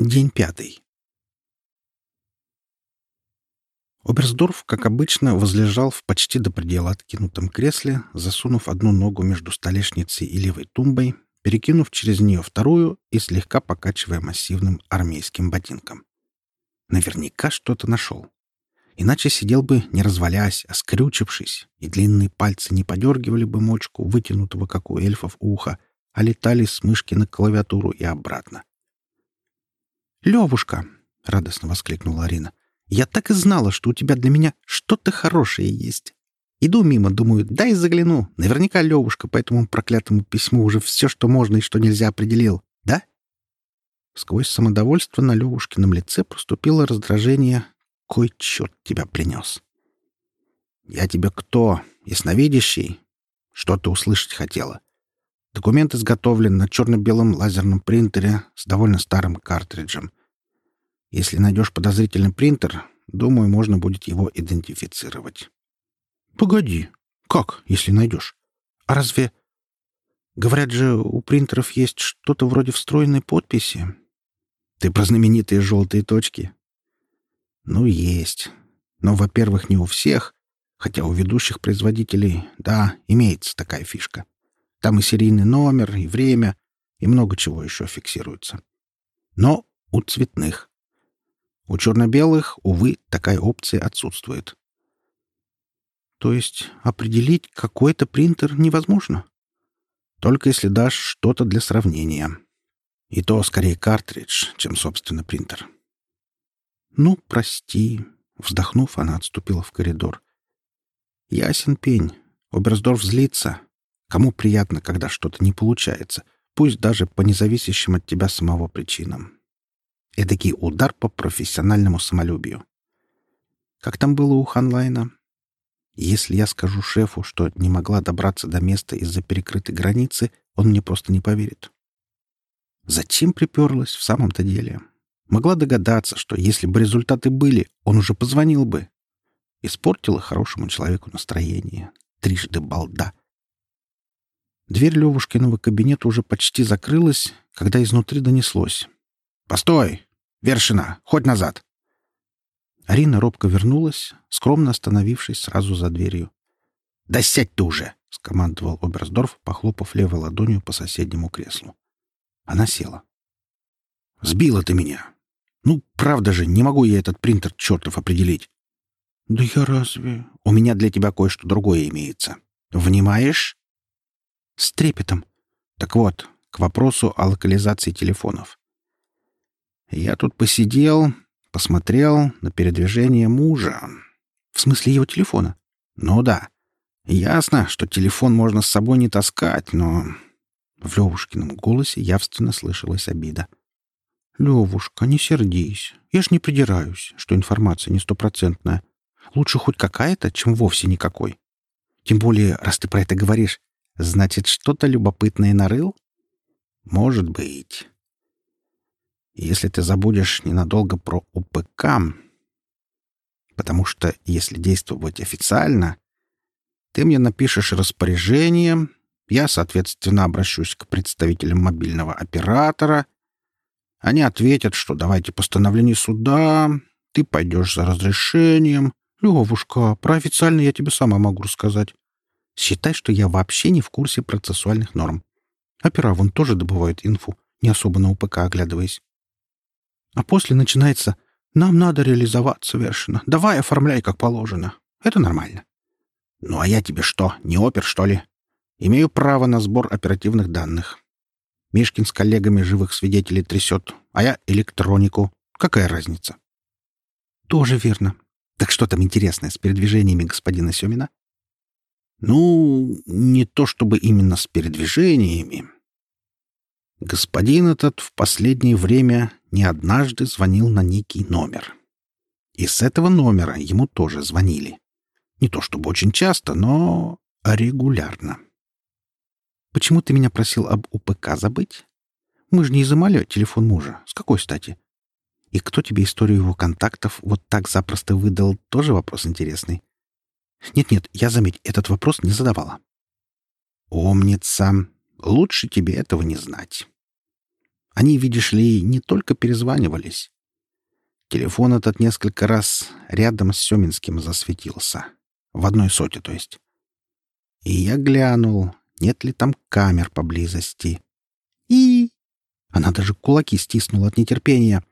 День пятый. Оберсдорф, как обычно, возлежал в почти до предела откинутом кресле, засунув одну ногу между столешницей и левой тумбой, перекинув через нее вторую и слегка покачивая массивным армейским ботинком. Наверняка что-то нашел. Иначе сидел бы, не развалясь, а скрючившись, и длинные пальцы не подергивали бы мочку, вытянутого, как у эльфов, уха, а летали с мышки на клавиатуру и обратно. «Левушка!» — радостно воскликнула Арина. «Я так и знала, что у тебя для меня что-то хорошее есть. Иду мимо, думаю, дай загляну. Наверняка Левушка по этому проклятому письму уже все, что можно и что нельзя определил. Да?» Сквозь самодовольство на Левушкином лице проступило раздражение. «Кой черт тебя принес?» «Я тебе кто? Ясновидящий? Что ты услышать хотела?» Документ изготовлен на черно-белом лазерном принтере с довольно старым картриджем. Если найдешь подозрительный принтер, думаю, можно будет его идентифицировать. Погоди. Как, если найдешь? А разве... Говорят же, у принтеров есть что-то вроде встроенной подписи. Ты про знаменитые желтые точки? Ну, есть. Но, во-первых, не у всех, хотя у ведущих производителей, да, имеется такая фишка. Там и серийный номер, и время, и много чего еще фиксируется. Но у цветных. У черно-белых, увы, такая опция отсутствует. То есть определить какой-то принтер невозможно? Только если дашь что-то для сравнения. И то скорее картридж, чем, собственно, принтер. «Ну, прости», — вздохнув, она отступила в коридор. «Ясен пень. Оберсдорф злится. Кому приятно, когда что-то не получается, пусть даже по независящим от тебя самого причинам. Эдакий удар по профессиональному самолюбию. Как там было у Ханлайна? Если я скажу шефу, что не могла добраться до места из-за перекрытой границы, он мне просто не поверит. Зачем приперлась в самом-то деле? Могла догадаться, что если бы результаты были, он уже позвонил бы. Испортила хорошему человеку настроение. Трижды балда. Дверь Левушкиного кабинета уже почти закрылась, когда изнутри донеслось. «Постой! Вершина! Хоть назад!» Арина робко вернулась, скромно остановившись сразу за дверью. «Да сядь ты уже!» — скомандовал Оберсдорф, похлопав левой ладонью по соседнему креслу. Она села. «Сбила ты меня! Ну, правда же, не могу я этот принтер чертов определить!» «Да я разве...» «У меня для тебя кое-что другое имеется. Внимаешь?» С трепетом. Так вот, к вопросу о локализации телефонов. Я тут посидел, посмотрел на передвижение мужа. В смысле его телефона? Ну да. Ясно, что телефон можно с собой не таскать, но... В Левушкином голосе явственно слышалась обида. «Левушка, не сердись. Я ж не придираюсь, что информация не стопроцентная. Лучше хоть какая-то, чем вовсе никакой. Тем более, раз ты про это говоришь, Значит, что-то любопытное нарыл? Может быть. Если ты забудешь ненадолго про УПК, потому что если действовать официально, ты мне напишешь распоряжение, я, соответственно, обращусь к представителям мобильного оператора. Они ответят, что давайте постановление суда, ты пойдешь за разрешением. Левушка, про официально я тебе сама могу рассказать. Считай, что я вообще не в курсе процессуальных норм. Опера вон тоже добывают инфу, не особо на УПК оглядываясь. А после начинается «Нам надо реализоваться, Вершина. Давай оформляй, как положено». Это нормально. «Ну а я тебе что, не опер, что ли? Имею право на сбор оперативных данных. Мишкин с коллегами живых свидетелей трясет, а я электронику. Какая разница?» «Тоже верно. Так что там интересное с передвижениями господина Семина?» Ну, не то чтобы именно с передвижениями. Господин этот в последнее время не однажды звонил на некий номер. И с этого номера ему тоже звонили. Не то чтобы очень часто, но регулярно. «Почему ты меня просил об УПК забыть? Мы же не изымали телефон мужа. С какой стати? И кто тебе историю его контактов вот так запросто выдал, тоже вопрос интересный. Нет-нет, я, заметь, этот вопрос не задавала. Умница. Лучше тебе этого не знать. Они, видишь ли, не только перезванивались. Телефон этот несколько раз рядом с Семинским засветился. В одной соте, то есть. И я глянул, нет ли там камер поблизости. И... Она даже кулаки стиснула от нетерпения.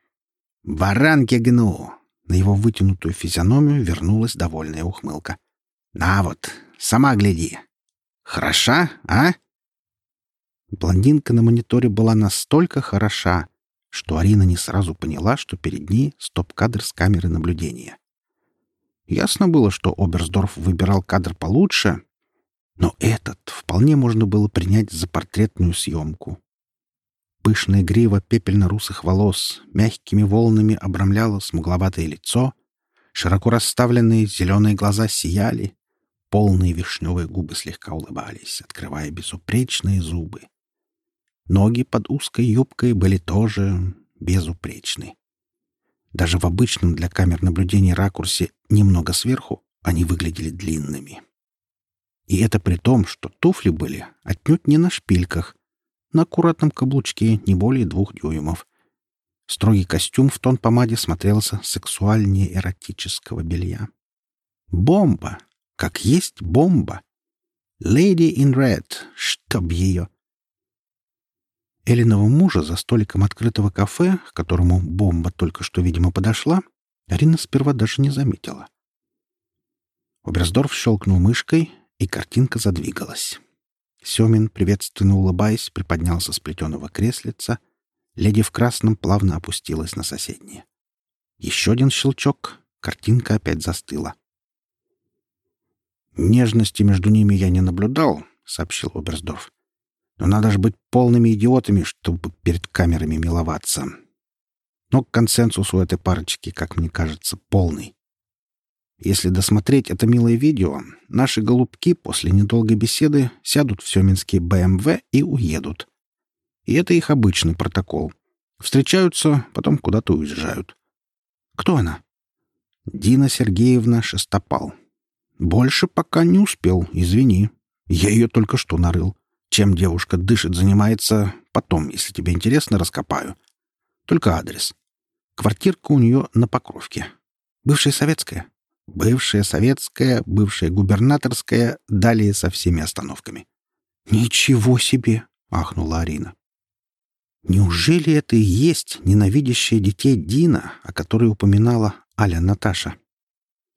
«Баранки гну!» На его вытянутую физиономию вернулась довольная ухмылка. «На вот, сама гляди. Хороша, а?» Блондинка на мониторе была настолько хороша, что Арина не сразу поняла, что перед ней стоп-кадр с камеры наблюдения. Ясно было, что Оберсдорф выбирал кадр получше, но этот вполне можно было принять за портретную съемку. Пышная грива пепельно-русых волос мягкими волнами обрамляла смугловатое лицо, широко расставленные зеленые глаза сияли, полные вишневые губы слегка улыбались, открывая безупречные зубы. Ноги под узкой юбкой были тоже безупречны. Даже в обычном для камер наблюдения ракурсе немного сверху они выглядели длинными. И это при том, что туфли были отнюдь не на шпильках, на аккуратном каблучке не более двух дюймов. Строгий костюм в тон помаде смотрелся сексуальнее эротического белья. Бомба! Как есть бомба! Lady in Red, чтоб ее! Элиного мужа за столиком открытого кафе, к которому бомба только что, видимо, подошла, Арина сперва даже не заметила. Оберсдорф щелкнул мышкой, и картинка задвигалась. Семин, приветственно улыбаясь, приподнялся с плетеного креслица. Леди в красном плавно опустилась на соседнее. Еще один щелчок, картинка опять застыла. «Нежности между ними я не наблюдал», — сообщил Оберсдорф. Но надо же быть полными идиотами, чтобы перед камерами миловаться. Но консенсус у этой парочки, как мне кажется, полный. Если досмотреть это милое видео, наши голубки после недолгой беседы сядут в Семинский БМВ и уедут. И это их обычный протокол. Встречаются, потом куда-то уезжают. Кто она? Дина Сергеевна Шестопал. Больше пока не успел, извини. Я ее только что нарыл. Чем девушка дышит, занимается, потом, если тебе интересно, раскопаю. Только адрес. Квартирка у нее на Покровке. Бывшая советская. Бывшая советская, бывшая губернаторская, далее со всеми остановками. «Ничего себе!» — ахнула Арина. «Неужели это и есть ненавидящая детей Дина, о которой упоминала Аля Наташа?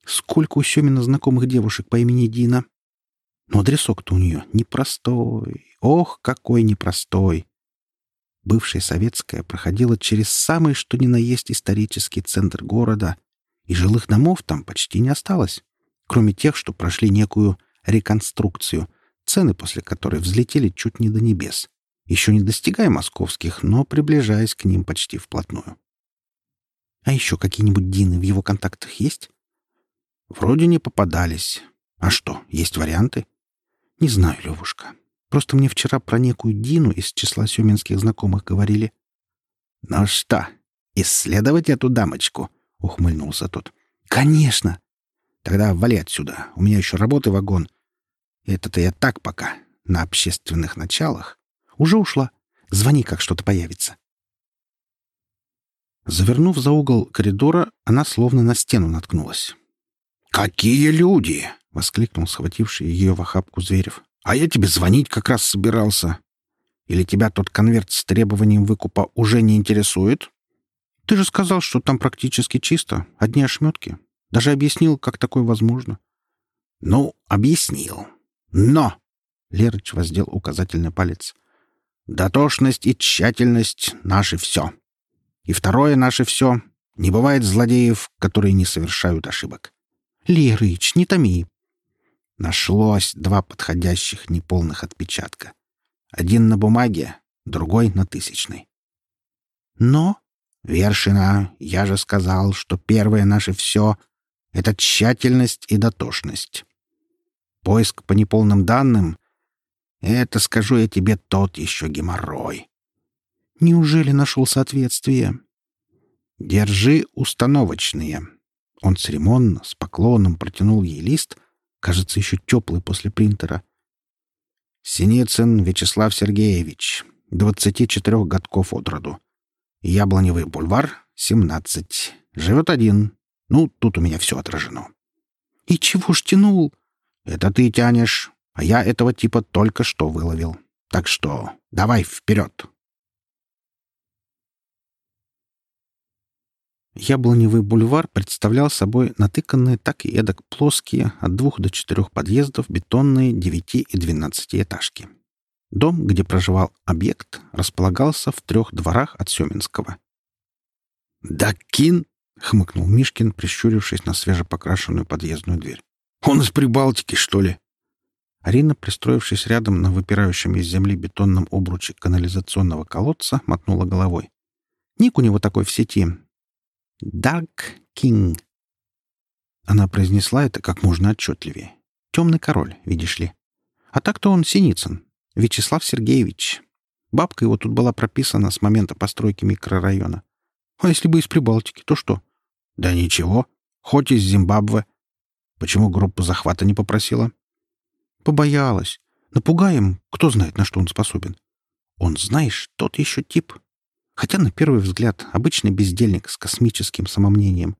Сколько у Семина знакомых девушек по имени Дина? Но адресок-то у нее непростой. Ох, какой непростой! Бывшая советская проходила через самый что ни на есть исторический центр города, и жилых домов там почти не осталось, кроме тех, что прошли некую реконструкцию, цены после которой взлетели чуть не до небес, еще не достигая московских, но приближаясь к ним почти вплотную. А еще какие-нибудь Дины в его контактах есть? Вроде не попадались. А что, есть варианты? Не знаю, Левушка. Просто мне вчера про некую Дину из числа сюминских знакомых говорили. «Ну что, исследовать эту дамочку?» — ухмыльнулся тот. «Конечно!» «Тогда вали отсюда. У меня еще работы вагон. Это-то я так пока, на общественных началах. Уже ушла. Звони, как что-то появится». Завернув за угол коридора, она словно на стену наткнулась. «Какие люди!» — воскликнул схвативший ее в охапку Зверев. А я тебе звонить как раз собирался. Или тебя тот конверт с требованием выкупа уже не интересует? Ты же сказал, что там практически чисто, одни ошметки. Даже объяснил, как такое возможно. Ну, объяснил. Но! Лерыч воздел указательный палец. Дотошность и тщательность — наше все. И второе наше все — не бывает злодеев, которые не совершают ошибок. Лерыч, не томи, Нашлось два подходящих неполных отпечатка. Один на бумаге, другой на тысячной. Но, Вершина, я же сказал, что первое наше все — это тщательность и дотошность. Поиск по неполным данным — это, скажу я тебе, тот еще геморрой. Неужели нашел соответствие? Держи установочные. Он церемонно, с поклоном протянул ей лист — кажется, еще теплый после принтера. Синицын Вячеслав Сергеевич, 24 годков от роду. Яблоневый бульвар, 17. Живет один. Ну, тут у меня все отражено. И чего ж тянул? Это ты тянешь, а я этого типа только что выловил. Так что давай вперед. Яблоневый бульвар представлял собой натыканные так и эдак плоские от двух до четырех подъездов бетонные девяти и двенадцатиэтажки. Дом, где проживал объект, располагался в трех дворах от Семинского. «Да кин!» — хмыкнул Мишкин, прищурившись на свежепокрашенную подъездную дверь. «Он из Прибалтики, что ли?» Арина, пристроившись рядом на выпирающем из земли бетонном обруче канализационного колодца, мотнула головой. «Ник у него такой в сети. Дарк Кинг». Она произнесла это как можно отчетливее. «Темный король, видишь ли. А так-то он Синицын, Вячеслав Сергеевич. Бабка его тут была прописана с момента постройки микрорайона. А если бы из Прибалтики, то что? Да ничего. Хоть из Зимбабве. Почему группу захвата не попросила? Побоялась. Напугаем, кто знает, на что он способен. Он, знаешь, тот еще тип. Хотя, на первый взгляд, обычный бездельник с космическим самомнением.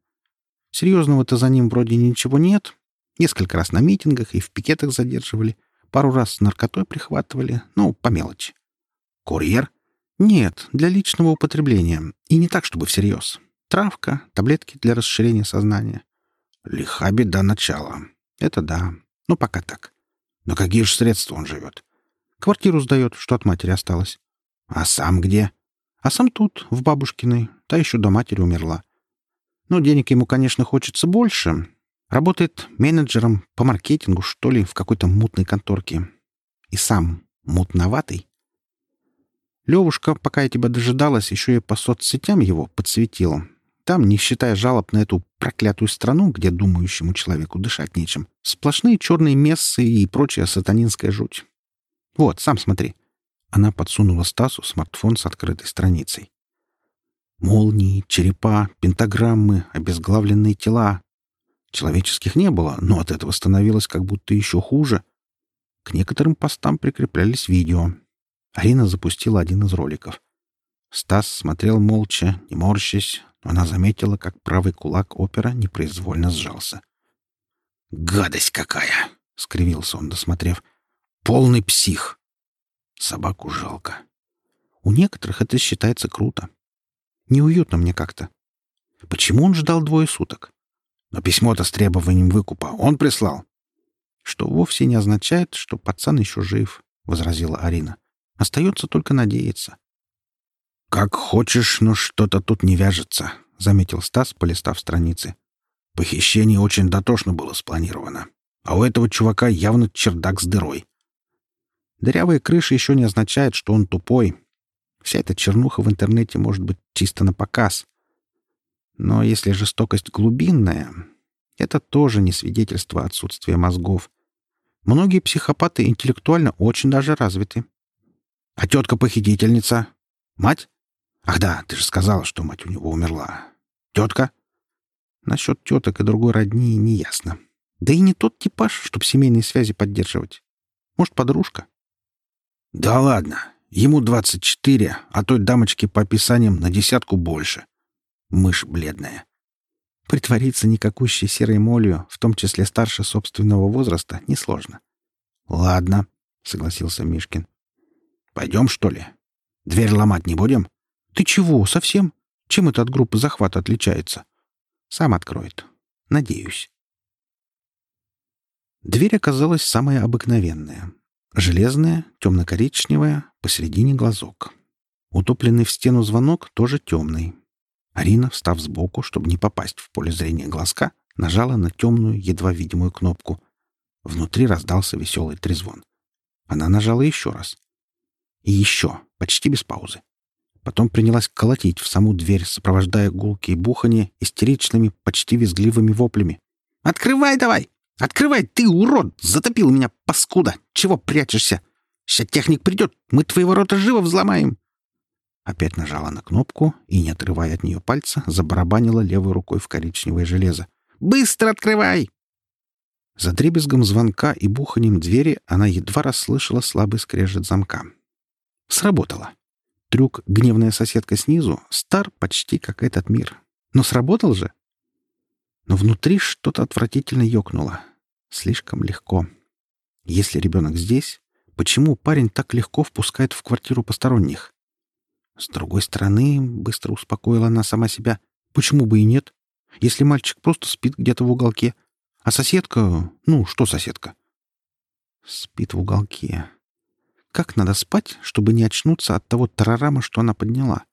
Серьезного-то за ним вроде ничего нет. Несколько раз на митингах и в пикетах задерживали — Пару раз наркотой прихватывали, ну, по мелочи. Курьер? Нет, для личного употребления. И не так, чтобы всерьез. Травка, таблетки для расширения сознания. Лиха беда начала. Это да. Ну, пока так. Но какие же средства он живет? Квартиру сдает, что от матери осталось. А сам где? А сам тут, в бабушкиной. Та еще до матери умерла. Ну, денег ему, конечно, хочется больше, Работает менеджером по маркетингу, что ли, в какой-то мутной конторке. И сам мутноватый. Левушка, пока я тебя дожидалась, еще и по соцсетям его подсветила. Там, не считая жалоб на эту проклятую страну, где думающему человеку дышать нечем, сплошные черные мессы и прочая сатанинская жуть. Вот, сам смотри. Она подсунула Стасу смартфон с открытой страницей. Молнии, черепа, пентаграммы, обезглавленные тела, Человеческих не было, но от этого становилось как будто еще хуже. К некоторым постам прикреплялись видео. Арина запустила один из роликов. Стас смотрел молча, не морщась, но она заметила, как правый кулак опера непроизвольно сжался. «Гадость какая!» — скривился он, досмотрев. «Полный псих!» Собаку жалко. У некоторых это считается круто. Неуютно мне как-то. Почему он ждал двое суток? Но письмо-то с требованием выкупа он прислал. Что вовсе не означает, что пацан еще жив, — возразила Арина. Остается только надеяться. «Как хочешь, но что-то тут не вяжется», — заметил Стас, полистав страницы. «Похищение очень дотошно было спланировано. А у этого чувака явно чердак с дырой». Дырявая крыша еще не означает, что он тупой. Вся эта чернуха в интернете может быть чисто на показ. Но если жестокость глубинная, это тоже не свидетельство отсутствия мозгов. Многие психопаты интеллектуально очень даже развиты. А тетка-похитительница? Мать? Ах да, ты же сказала, что мать у него умерла. Тетка? Насчет теток и другой родни не ясно. Да и не тот типаж, чтобы семейные связи поддерживать. Может, подружка? Да ладно. Ему 24, а той дамочке по описаниям на десятку больше. Мышь бледная. Притвориться никакущей серой молью, в том числе старше собственного возраста, несложно. «Ладно», — согласился Мишкин. «Пойдем, что ли? Дверь ломать не будем?» «Ты чего, совсем? Чем это от группы захвата отличается?» «Сам откроет. Надеюсь». Дверь оказалась самая обыкновенная. Железная, темно-коричневая, посередине глазок. Утопленный в стену звонок тоже темный, Арина, встав сбоку, чтобы не попасть в поле зрения глазка, нажала на темную, едва видимую кнопку. Внутри раздался веселый трезвон. Она нажала еще раз. И еще, почти без паузы. Потом принялась колотить в саму дверь, сопровождая гулки и бухание истеричными, почти визгливыми воплями. «Открывай давай! Открывай, ты, урод! Затопил меня, паскуда! Чего прячешься? Сейчас техник придет, мы твоего рота живо взломаем!» Опять нажала на кнопку и, не отрывая от нее пальца, забарабанила левой рукой в коричневое железо. «Быстро открывай!» За дребезгом звонка и буханием двери она едва расслышала слабый скрежет замка. Сработало. трюк «Гневная соседка снизу» стар почти как этот мир. Но сработал же. Но внутри что-то отвратительно ёкнуло. Слишком легко. Если ребенок здесь, почему парень так легко впускает в квартиру посторонних? С другой стороны, быстро успокоила она сама себя, почему бы и нет? Если мальчик просто спит где-то в уголке, а соседка... Ну, что соседка? Спит в уголке. Как надо спать, чтобы не очнуться от того тарарама, что она подняла?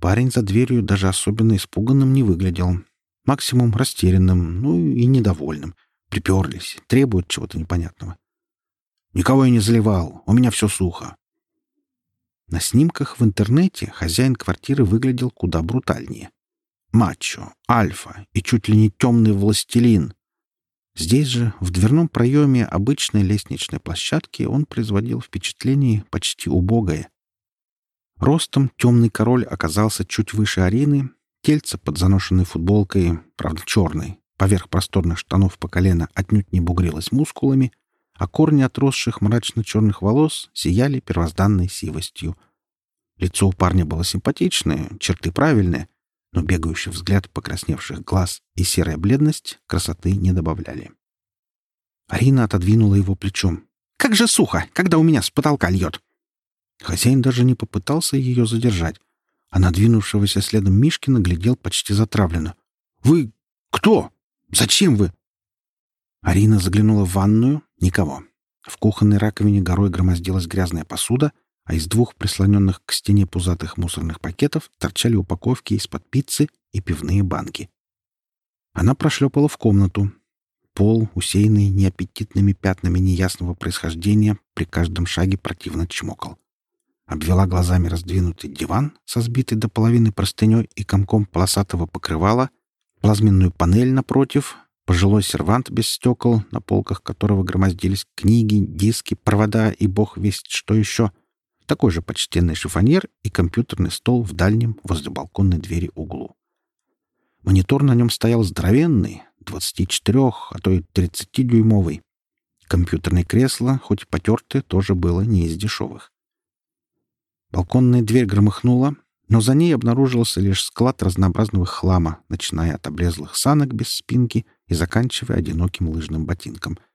Парень за дверью даже особенно испуганным не выглядел. Максимум растерянным, ну и недовольным. Приперлись, требуют чего-то непонятного. «Никого я не заливал, у меня все сухо». На снимках в интернете хозяин квартиры выглядел куда брутальнее. Мачо, альфа и чуть ли не темный властелин. Здесь же, в дверном проеме обычной лестничной площадки, он производил впечатление почти убогое. Ростом темный король оказался чуть выше арены, тельце под заношенной футболкой, правда черной, поверх просторных штанов по колено отнюдь не бугрилось мускулами, а корни отросших мрачно-черных волос сияли первозданной сивостью. Лицо у парня было симпатичное, черты правильные, но бегающий взгляд покрасневших глаз и серая бледность красоты не добавляли. Арина отодвинула его плечом. «Как же сухо, когда у меня с потолка льет!» Хозяин даже не попытался ее задержать, а надвинувшегося следом Мишкина глядел почти затравленно. «Вы кто? Зачем вы?» Арина заглянула в ванную. Никого. В кухонной раковине горой громоздилась грязная посуда, а из двух прислоненных к стене пузатых мусорных пакетов торчали упаковки из-под пиццы и пивные банки. Она прошлепала в комнату. Пол, усеянный неаппетитными пятнами неясного происхождения, при каждом шаге противно чмокал. Обвела глазами раздвинутый диван со сбитой до половины простыней и комком полосатого покрывала, плазменную панель напротив, пожилой сервант без стекол, на полках которого громоздились книги, диски, провода и бог весть что еще — такой же почтенный шифоньер и компьютерный стол в дальнем, возле балконной двери углу. Монитор на нем стоял здоровенный, 24, а то и 30-дюймовый. Компьютерное кресло, хоть и потертое, тоже было не из дешевых. Балконная дверь громыхнула, но за ней обнаружился лишь склад разнообразного хлама, начиная от обрезлых санок без спинки и заканчивая одиноким лыжным ботинком —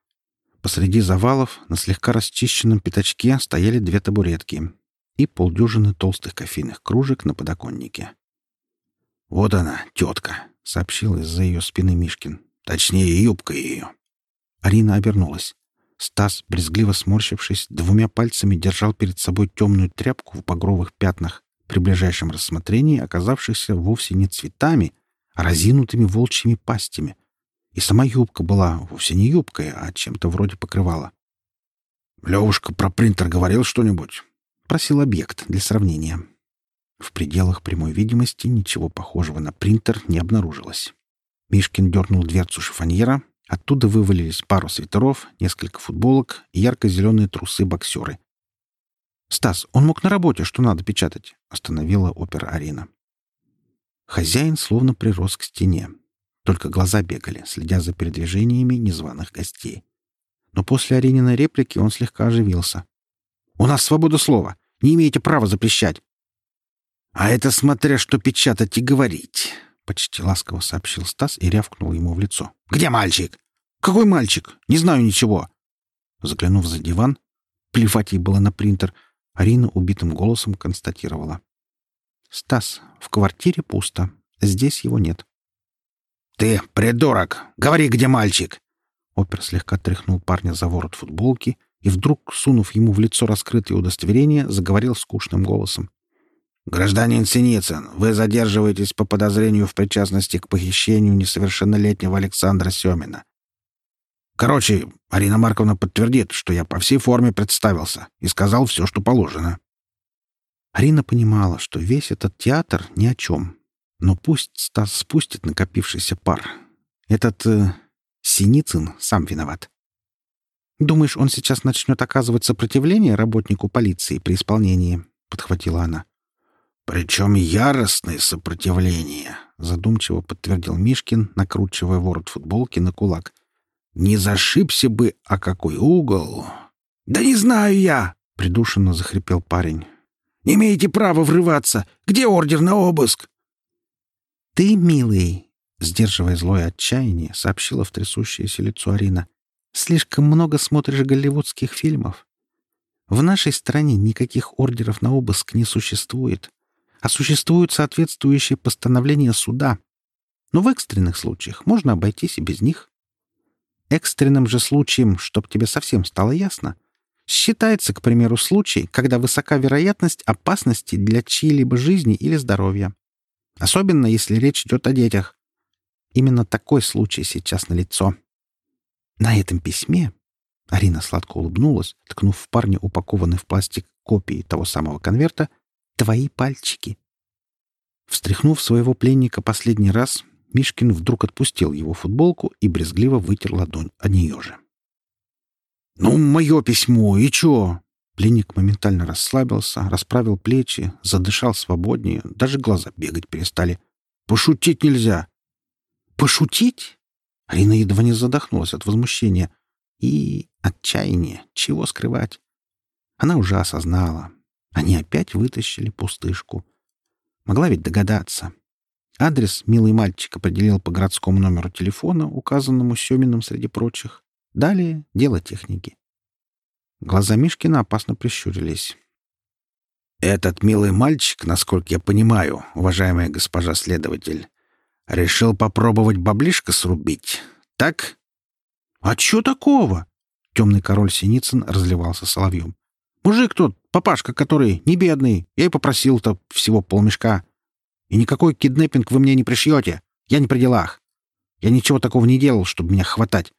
Посреди завалов на слегка расчищенном пятачке стояли две табуретки и полдюжины толстых кофейных кружек на подоконнике. «Вот она, тетка», — сообщил из-за ее спины Мишкин. «Точнее, юбка ее». Арина обернулась. Стас, брезгливо сморщившись, двумя пальцами держал перед собой темную тряпку в багровых пятнах, при ближайшем рассмотрении оказавшихся вовсе не цветами, а разинутыми волчьими пастями — и сама юбка была вовсе не юбкой, а чем-то вроде покрывала. «Левушка про принтер говорил что-нибудь?» — просил объект для сравнения. В пределах прямой видимости ничего похожего на принтер не обнаружилось. Мишкин дернул дверцу шифоньера, оттуда вывалились пару свитеров, несколько футболок и ярко-зеленые трусы-боксеры. «Стас, он мог на работе, что надо печатать», — остановила опера Арина. Хозяин словно прирос к стене. Только глаза бегали, следя за передвижениями незваных гостей. Но после Арининой реплики он слегка оживился. «У нас свобода слова. Не имеете права запрещать». «А это смотря что печатать и говорить», — почти ласково сообщил Стас и рявкнул ему в лицо. «Где мальчик?» «Какой мальчик? Не знаю ничего». Заглянув за диван, плевать ей было на принтер, Арина убитым голосом констатировала. «Стас, в квартире пусто. Здесь его нет». «Ты придурок! Говори, где мальчик!» Опер слегка тряхнул парня за ворот футболки и вдруг, сунув ему в лицо раскрытое удостоверение, заговорил скучным голосом. «Гражданин Синицын, вы задерживаетесь по подозрению в причастности к похищению несовершеннолетнего Александра Семина. Короче, Арина Марковна подтвердит, что я по всей форме представился и сказал все, что положено». Арина понимала, что весь этот театр ни о чем, но пусть Стас спустит накопившийся пар. Этот э, Синицын сам виноват. «Думаешь, он сейчас начнет оказывать сопротивление работнику полиции при исполнении?» — подхватила она. «Причем яростное сопротивление», — задумчиво подтвердил Мишкин, накручивая ворот футболки на кулак. «Не зашибся бы, а какой угол!» «Да не знаю я!» — придушенно захрипел парень. Не имеете права врываться! Где ордер на обыск?» «Ты, милый!» — сдерживая злое отчаяние, сообщила в трясущееся лицо Арина. «Слишком много смотришь голливудских фильмов. В нашей стране никаких ордеров на обыск не существует, а существуют соответствующие постановления суда. Но в экстренных случаях можно обойтись и без них. Экстренным же случаем, чтоб тебе совсем стало ясно, считается, к примеру, случай, когда высока вероятность опасности для чьей-либо жизни или здоровья. Особенно, если речь идет о детях. Именно такой случай сейчас налицо. На этом письме Арина сладко улыбнулась, ткнув в парня упакованный в пластик копии того самого конверта «Твои пальчики». Встряхнув своего пленника последний раз, Мишкин вдруг отпустил его футболку и брезгливо вытер ладонь о нее же. «Ну, мое письмо, и чё?» Пленник моментально расслабился, расправил плечи, задышал свободнее, даже глаза бегать перестали. «Пошутить нельзя!» «Пошутить?» Арина едва не задохнулась от возмущения. И отчаяния, чего скрывать. Она уже осознала. Они опять вытащили пустышку. Могла ведь догадаться. Адрес милый мальчик определил по городскому номеру телефона, указанному Семиным среди прочих. Далее — дело техники. Глаза Мишкина опасно прищурились. «Этот милый мальчик, насколько я понимаю, уважаемая госпожа следователь, решил попробовать баблишко срубить, так?» «А чё такого?» Темный король Синицын разливался соловьем. «Мужик тот, папашка который, не бедный. Я и попросил-то всего полмешка. И никакой киднеппинг вы мне не пришьете. Я не при делах. Я ничего такого не делал, чтобы меня хватать.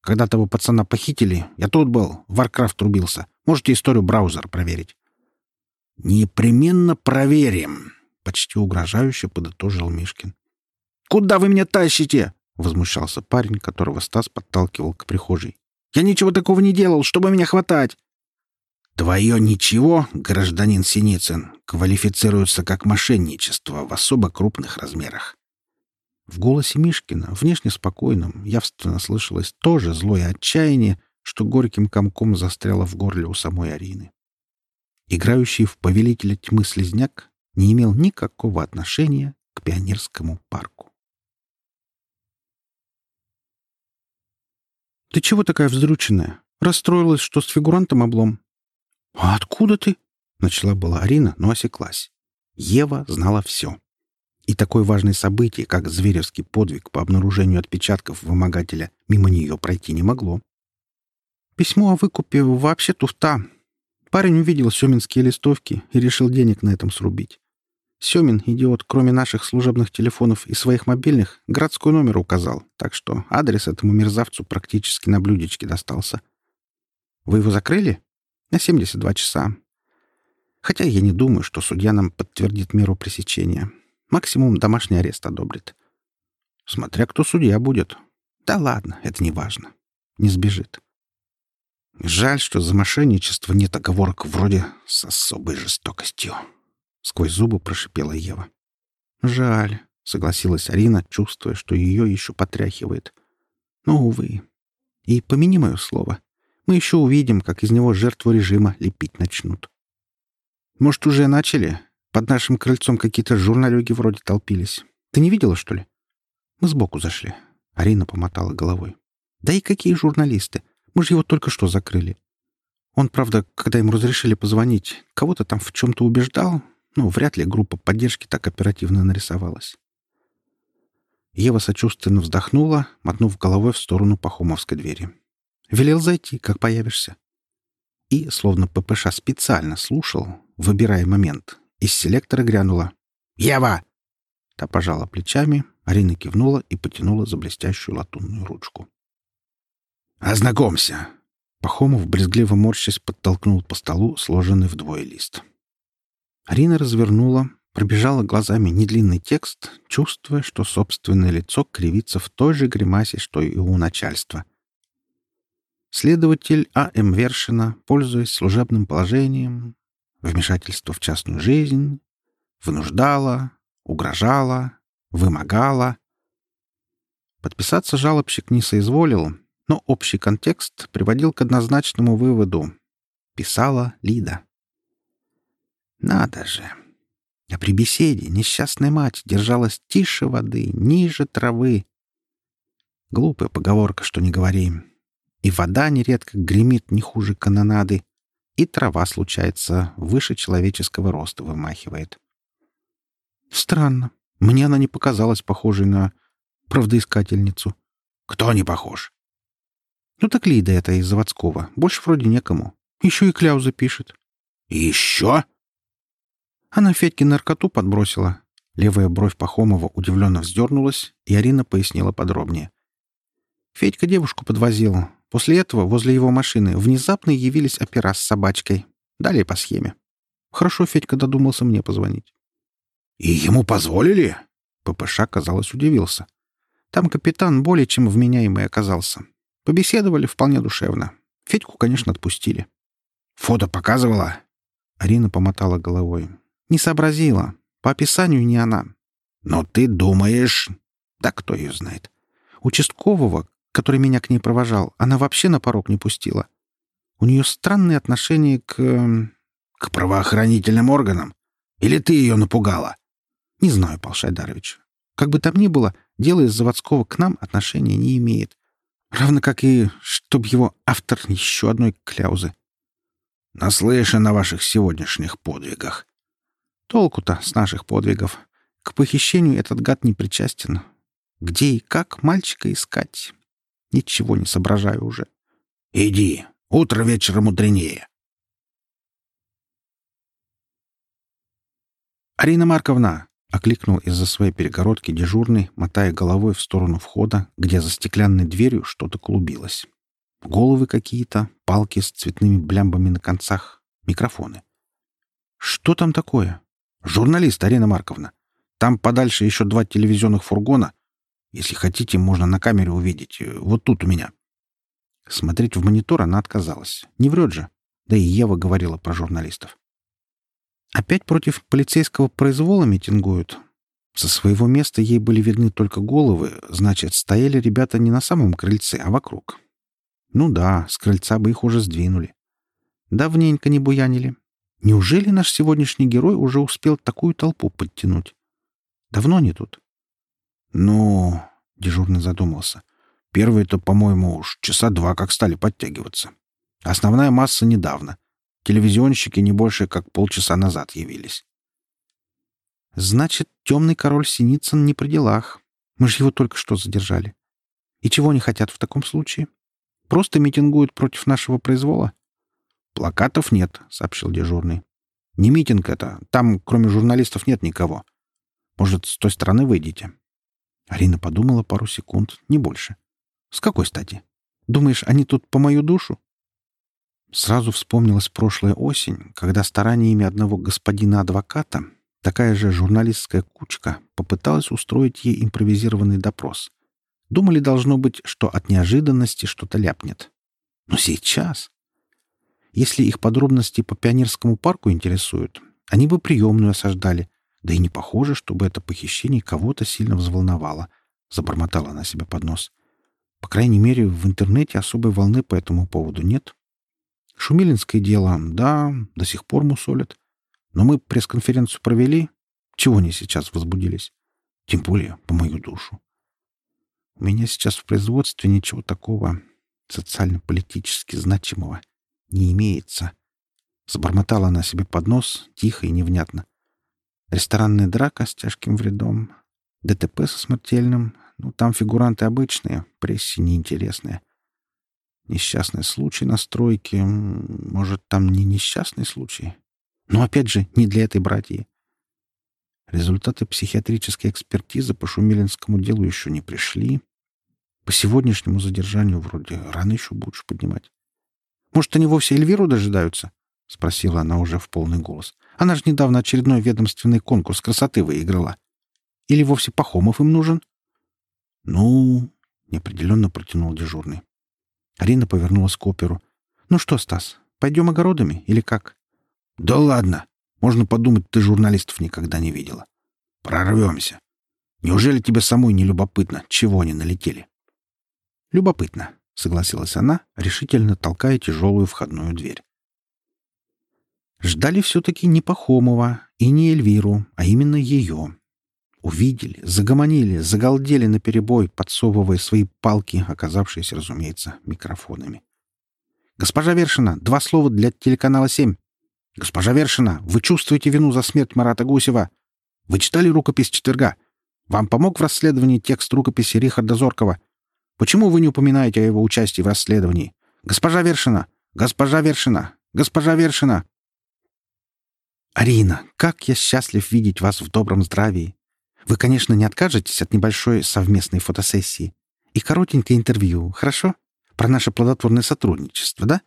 Когда того пацана похитили, я тут был, в Warcraft рубился. Можете историю браузера проверить». «Непременно проверим», — почти угрожающе подытожил Мишкин. «Куда вы меня тащите?» — возмущался парень, которого Стас подталкивал к прихожей. «Я ничего такого не делал, чтобы меня хватать!» «Твое ничего, гражданин Синицын, квалифицируется как мошенничество в особо крупных размерах. В голосе Мишкина, внешне спокойном, явственно слышалось тоже злое отчаяние, что горьким комком застряло в горле у самой Арины. Играющий в повелителя тьмы слезняк не имел никакого отношения к пионерскому парку. «Ты чего такая вздрученная? Расстроилась, что с фигурантом облом?» «А откуда ты?» — начала была Арина, но осеклась. Ева знала все. И такое важное событие, как зверевский подвиг по обнаружению отпечатков вымогателя, мимо нее пройти не могло. Письмо о выкупе вообще туфта. Парень увидел семинские листовки и решил денег на этом срубить. Семин, идиот, кроме наших служебных телефонов и своих мобильных, городской номер указал, так что адрес этому мерзавцу практически на блюдечке достался. Вы его закрыли? На 72 часа. Хотя я не думаю, что судья нам подтвердит меру пресечения. Максимум домашний арест одобрит. Смотря кто судья будет. Да ладно, это не важно. Не сбежит. Жаль, что за мошенничество нет оговорок вроде «с особой жестокостью». — сквозь зубы прошипела Ева. «Жаль», — согласилась Арина, чувствуя, что ее еще потряхивает. «Но, увы. И помяни мое слово. Мы еще увидим, как из него жертву режима лепить начнут». «Может, уже начали? Под нашим крыльцом какие-то журналюги вроде толпились. Ты не видела, что ли?» «Мы сбоку зашли». Арина помотала головой. «Да и какие журналисты? Мы же его только что закрыли. Он, правда, когда ему разрешили позвонить, кого-то там в чем-то убеждал, ну, вряд ли группа поддержки так оперативно нарисовалась. Ева сочувственно вздохнула, мотнув головой в сторону Пахомовской двери. «Велел зайти, как появишься». И, словно ППШ специально слушал, выбирая момент, из селектора грянула. «Ева!» Та пожала плечами, Арина кивнула и потянула за блестящую латунную ручку. «Ознакомься!» Пахомов, брезгливо морщась, подтолкнул по столу сложенный вдвое лист. Арина развернула, пробежала глазами недлинный текст, чувствуя, что собственное лицо кривится в той же гримасе, что и у начальства. Следователь А.М. Вершина, пользуясь служебным положением, вмешательство в частную жизнь, вынуждала, угрожала, вымогала. Подписаться жалобщик не соизволил, но общий контекст приводил к однозначному выводу. Писала Лида. Надо же! А при беседе несчастная мать держалась тише воды, ниже травы. Глупая поговорка, что не говори. И вода нередко гремит не хуже канонады, и трава, случается, выше человеческого роста вымахивает. Странно. Мне она не показалась похожей на правдоискательницу. Кто не похож? Ну так Лида это из заводского. Больше вроде некому. Еще и кляузы пишет. Еще? Она Федьке наркоту подбросила. Левая бровь Пахомова удивленно вздернулась, и Арина пояснила подробнее. Федька девушку подвозил. После этого возле его машины внезапно явились опера с собачкой. Далее по схеме. Хорошо Федька додумался мне позвонить. «И ему позволили?» ППШ, казалось, удивился. Там капитан более чем вменяемый оказался. Побеседовали вполне душевно. Федьку, конечно, отпустили. «Фото показывала?» Арина помотала головой. «Не сообразила. По описанию не она». «Но ты думаешь...» «Да кто ее знает. Участкового, который меня к ней провожал, она вообще на порог не пустила. У нее странные отношения к... Эм, к правоохранительным органам? Или ты ее напугала? Не знаю, Пал Шайдарович. Как бы там ни было, дело из заводского к нам отношения не имеет. Равно как и, чтоб его автор еще одной кляузы. Наслышан о ваших сегодняшних подвигах. Толку-то с наших подвигов. К похищению этот гад не причастен. Где и как мальчика искать? Ничего не соображаю уже. Иди, утро вечера мудренее. «Арина Марковна!» — окликнул из-за своей перегородки дежурный, мотая головой в сторону входа, где за стеклянной дверью что-то клубилось. Головы какие-то, палки с цветными блямбами на концах, микрофоны. «Что там такое?» «Журналист, Арина Марковна. Там подальше еще два телевизионных фургона, если хотите, можно на камере увидеть. Э, вот тут у меня». Смотреть в монитор она отказалась. Не врет же. Да и Ева говорила про журналистов. Опять против полицейского произвола митингуют. Со своего места ей были видны только головы, значит, стояли ребята не на самом крыльце, а вокруг. Ну да, с крыльца бы их уже сдвинули. Давненько не буянили. Неужели наш сегодняшний герой уже успел такую толпу подтянуть? Давно не тут. «Ну...» — дежурный задумался. «Первые-то, по-моему, уж часа два как стали подтягиваться. Основная масса недавно. Телевизионщики не больше как полчаса назад явились». «Значит, темный король Синицын не при делах. Мы же его только что задержали. И чего они хотят в таком случае? Просто митингуют против нашего произвола?» «Плакатов нет», — сообщил дежурный. «Не митинг это. Там, кроме журналистов, нет никого. Может, с той стороны выйдете?» Арина подумала пару секунд, не больше. «С какой стати? Думаешь, они тут по мою душу?» Сразу вспомнилась прошлая осень, когда стараниями одного господина-адвоката такая же журналистская кучка попыталась устроить ей импровизированный допрос. Думали, должно быть, что от неожиданности что-то ляпнет. Но сейчас... Если их подробности по Пионерскому парку интересуют, они бы приемную осаждали, да и не похоже, чтобы это похищение кого-то сильно взволновало. Забормотала она себе под нос. По крайней мере, в интернете особой волны по этому поводу нет. Шумилинское дело, да, до сих пор мусолят. Но мы пресс-конференцию провели. Чего они сейчас возбудились? Тем более по мою душу. У меня сейчас в производстве ничего такого социально-политически значимого не имеется. Забормотала она себе под нос, тихо и невнятно. Ресторанная драка с тяжким вредом. ДТП со смертельным. Ну, там фигуранты обычные, прессе неинтересные. Несчастный случай на стройке. Может, там не несчастный случай? Но, опять же, не для этой братьи. Результаты психиатрической экспертизы по Шумилинскому делу еще не пришли. По сегодняшнему задержанию вроде рано еще будешь поднимать. Может, они вовсе Эльвиру дожидаются? — спросила она уже в полный голос. Она же недавно очередной ведомственный конкурс красоты выиграла. Или вовсе Пахомов им нужен? — Ну, — неопределенно протянул дежурный. Арина повернулась к оперу. — Ну что, Стас, пойдем огородами или как? — Да ладно. Можно подумать, ты журналистов никогда не видела. Прорвемся. Неужели тебе самой не любопытно, чего они налетели? — Любопытно, — согласилась она, решительно толкая тяжелую входную дверь. Ждали все-таки не Пахомова и не Эльвиру, а именно ее. Увидели, загомонили, загалдели наперебой, подсовывая свои палки, оказавшиеся, разумеется, микрофонами. «Госпожа Вершина, два слова для телеканала «Семь». «Госпожа Вершина, вы чувствуете вину за смерть Марата Гусева? Вы читали рукопись четверга? Вам помог в расследовании текст рукописи Рихарда Зоркова? Почему вы не упоминаете о его участии в расследовании? Госпожа Вершина! Госпожа Вершина! Госпожа Вершина!» «Арина, как я счастлив видеть вас в добром здравии! Вы, конечно, не откажетесь от небольшой совместной фотосессии и коротенькое интервью, хорошо? Про наше плодотворное сотрудничество, да?»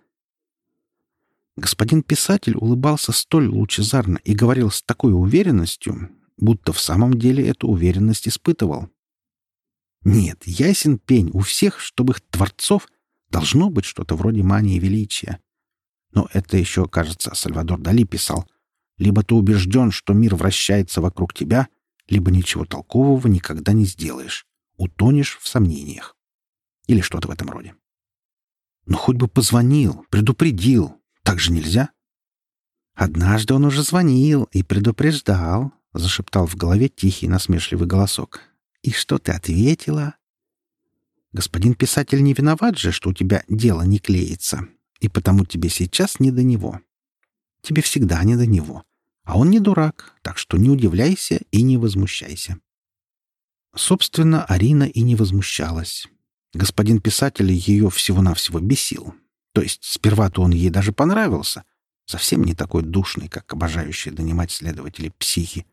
Господин писатель улыбался столь лучезарно и говорил с такой уверенностью, будто в самом деле эту уверенность испытывал. Нет, ясен пень у всех, чтобы их творцов должно быть что-то вроде мании величия. Но это еще, кажется, Сальвадор Дали писал. Либо ты убежден, что мир вращается вокруг тебя, либо ничего толкового никогда не сделаешь. Утонешь в сомнениях. Или что-то в этом роде. Но хоть бы позвонил, предупредил. Так же нельзя? Однажды он уже звонил и предупреждал, — зашептал в голове тихий насмешливый голосок. «И что ты ответила?» «Господин писатель не виноват же, что у тебя дело не клеится, и потому тебе сейчас не до него. Тебе всегда не до него. А он не дурак, так что не удивляйся и не возмущайся». Собственно, Арина и не возмущалась. Господин писатель ее всего-навсего бесил. То есть сперва-то он ей даже понравился. Совсем не такой душный, как обожающий донимать следователей психи.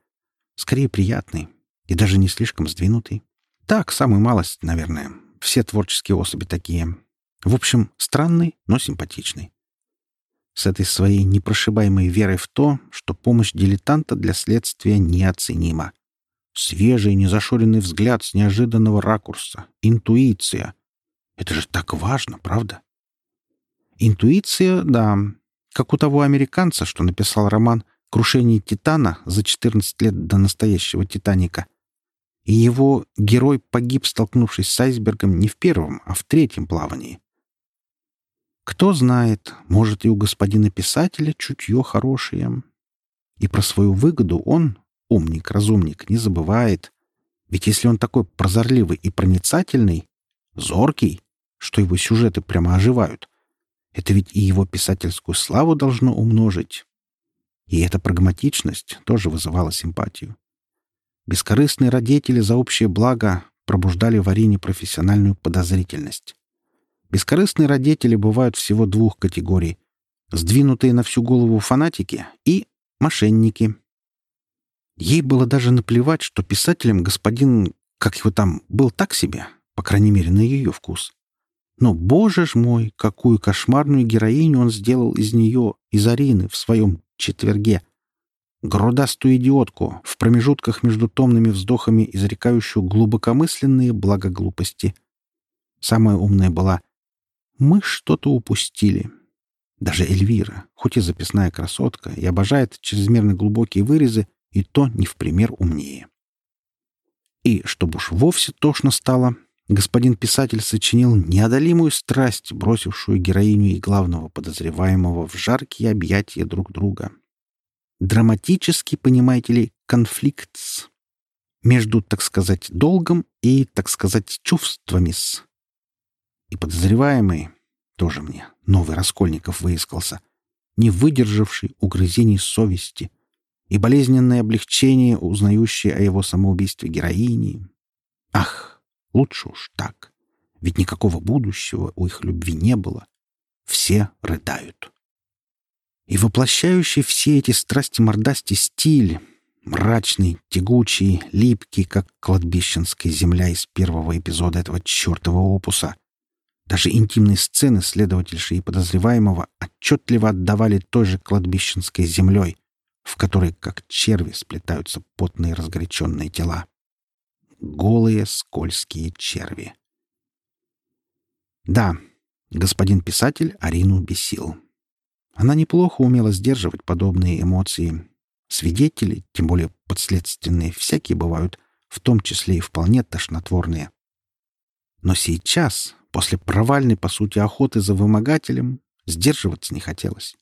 Скорее приятный, и даже не слишком сдвинутый. Так, самую малость, наверное. Все творческие особи такие. В общем, странный, но симпатичный. С этой своей непрошибаемой верой в то, что помощь дилетанта для следствия неоценима. Свежий, незашоренный взгляд с неожиданного ракурса. Интуиция. Это же так важно, правда? Интуиция, да. Как у того американца, что написал роман «Крушение Титана» за 14 лет до настоящего «Титаника», и его герой погиб, столкнувшись с айсбергом не в первом, а в третьем плавании. Кто знает, может, и у господина писателя чутье хорошее. И про свою выгоду он, умник-разумник, не забывает. Ведь если он такой прозорливый и проницательный, зоркий, что его сюжеты прямо оживают, это ведь и его писательскую славу должно умножить. И эта прагматичность тоже вызывала симпатию. Бескорыстные родители за общее благо пробуждали в Арине профессиональную подозрительность. Бескорыстные родители бывают всего двух категорий — сдвинутые на всю голову фанатики и мошенники. Ей было даже наплевать, что писателем господин, как его там, был так себе, по крайней мере, на ее вкус. Но, боже ж мой, какую кошмарную героиню он сделал из нее, из Арины, в своем четверге — грудастую идиотку, в промежутках между томными вздохами изрекающую глубокомысленные благоглупости. Самая умная была «Мы что-то упустили». Даже Эльвира, хоть и записная красотка, и обожает чрезмерно глубокие вырезы, и то не в пример умнее. И, чтобы уж вовсе тошно стало, господин писатель сочинил неодолимую страсть, бросившую героиню и главного подозреваемого в жаркие объятия друг друга — драматический, понимаете ли, конфликт между, так сказать, долгом и, так сказать, чувствами -с. И подозреваемый, тоже мне, новый Раскольников выискался, не выдержавший угрызений совести и болезненное облегчение, узнающее о его самоубийстве героини. Ах, лучше уж так, ведь никакого будущего у их любви не было. Все рыдают и воплощающий все эти страсти-мордасти стиль, мрачный, тягучий, липкий, как кладбищенская земля из первого эпизода этого чертового опуса. Даже интимные сцены следовательши и подозреваемого отчетливо отдавали той же кладбищенской землей, в которой, как черви, сплетаются потные разгоряченные тела. Голые скользкие черви. Да, господин писатель Арину бесил. Она неплохо умела сдерживать подобные эмоции. Свидетели, тем более подследственные, всякие бывают, в том числе и вполне тошнотворные. Но сейчас, после провальной, по сути, охоты за вымогателем, сдерживаться не хотелось.